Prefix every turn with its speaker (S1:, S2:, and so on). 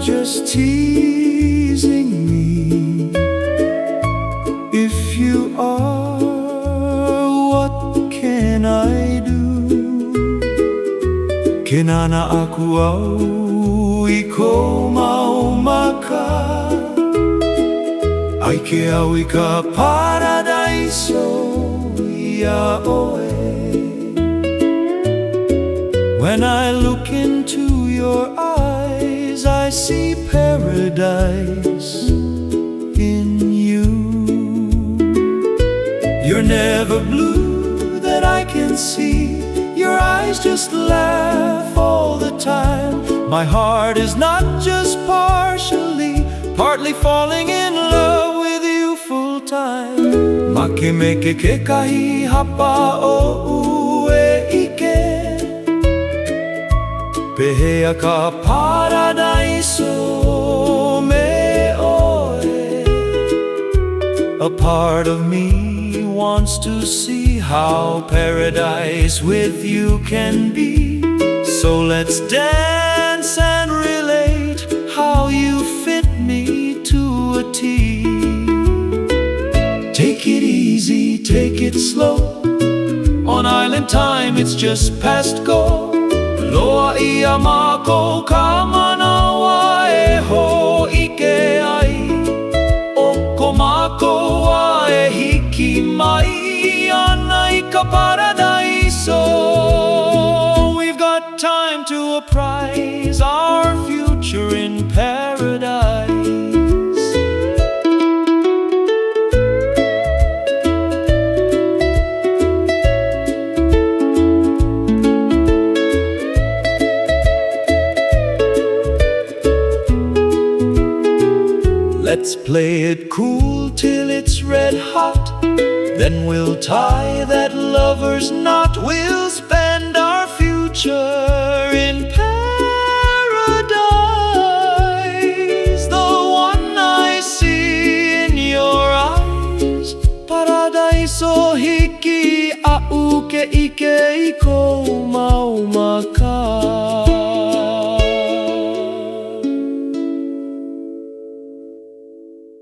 S1: just teasing me? If you are, what can I do? Kinana aku iko maumaka Ai ke au i ka paradiso ia oe When I look into your eyes I see paradise in you. You're never blue that I can see. Your eyes just laugh all the time. My heart is not just partially Partly falling in love with you full time. Makemeke hapa oh, o Pehea ka paradiso me oe A part of me wants to see how paradise with you can be. So let's dance and relate how you fit me to a T. Take it easy, take it slow. On island time it's just past go Loa ia mako ka manawa e ho ike ai. Mako a e hiki mai ana i ka paradiso We've got time to apprise our future in paradise Let's play it cool till it's red hot. Then we'll tie that lover's knot. We'll spend our future in paradise. The one I see in your eyes. Paradiso hiki a uke ike iko maumaka.